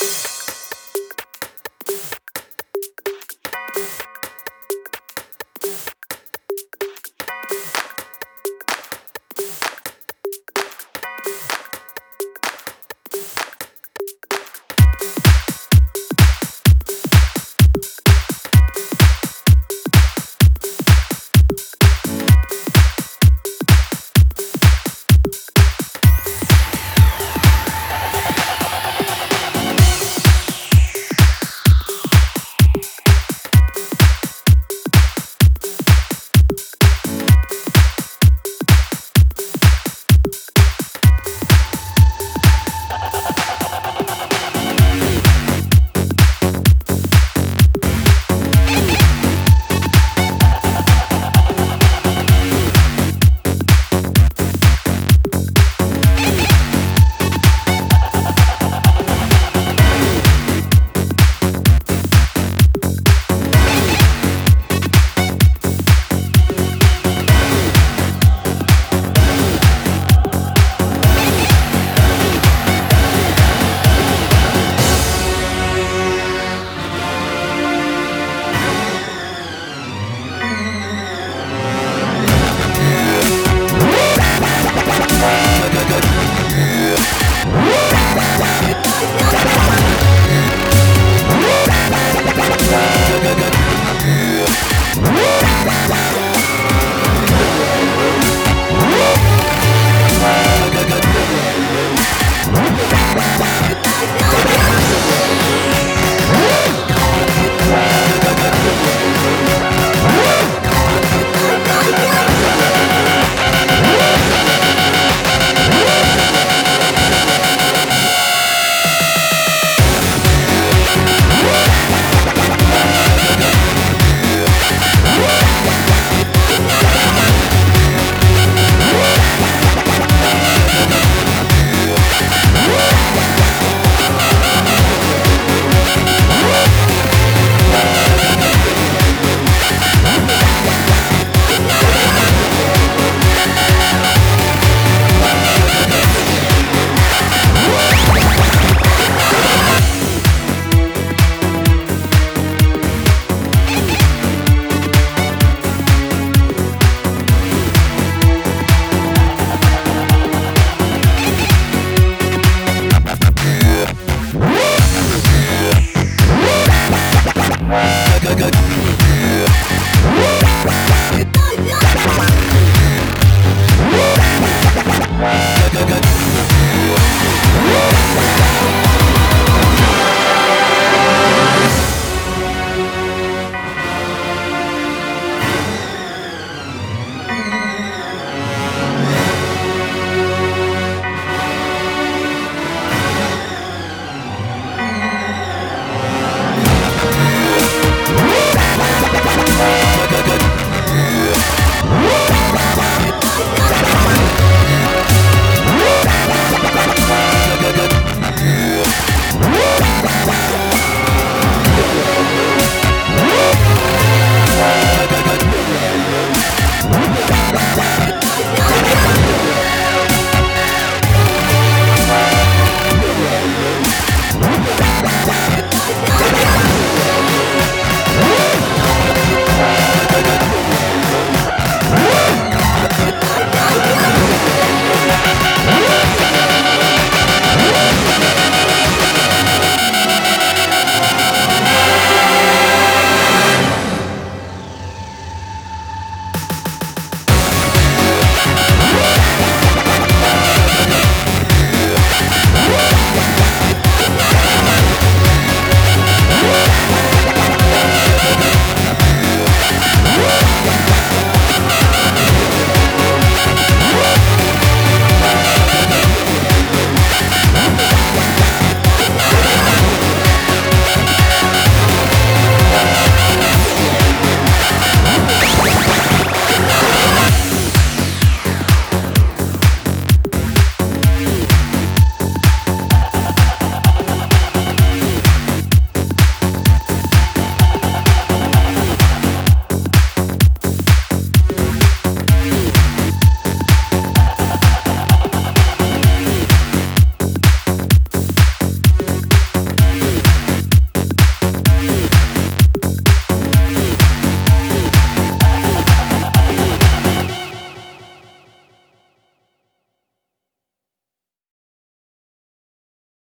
Yeah.